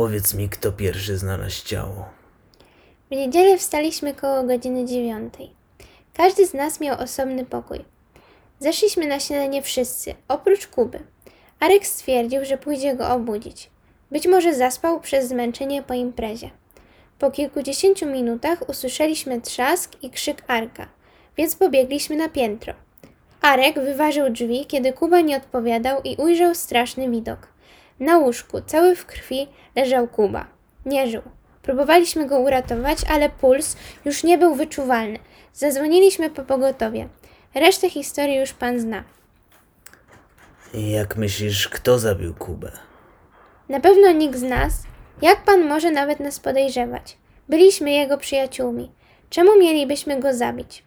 Opowiedz mi, kto pierwszy znalazł ciało. W niedzielę wstaliśmy koło godziny dziewiątej. Każdy z nas miał osobny pokój. Zeszliśmy na śniadanie wszyscy, oprócz Kuby. Arek stwierdził, że pójdzie go obudzić. Być może zaspał przez zmęczenie po imprezie. Po kilkudziesięciu minutach usłyszeliśmy trzask i krzyk Arka, więc pobiegliśmy na piętro. Arek wyważył drzwi, kiedy Kuba nie odpowiadał i ujrzał straszny widok. Na łóżku, cały w krwi, leżał Kuba. Nie żył. Próbowaliśmy go uratować, ale puls już nie był wyczuwalny. Zadzwoniliśmy po pogotowie. Resztę historii już pan zna. Jak myślisz, kto zabił Kubę? Na pewno nikt z nas. Jak pan może nawet nas podejrzewać? Byliśmy jego przyjaciółmi. Czemu mielibyśmy go zabić?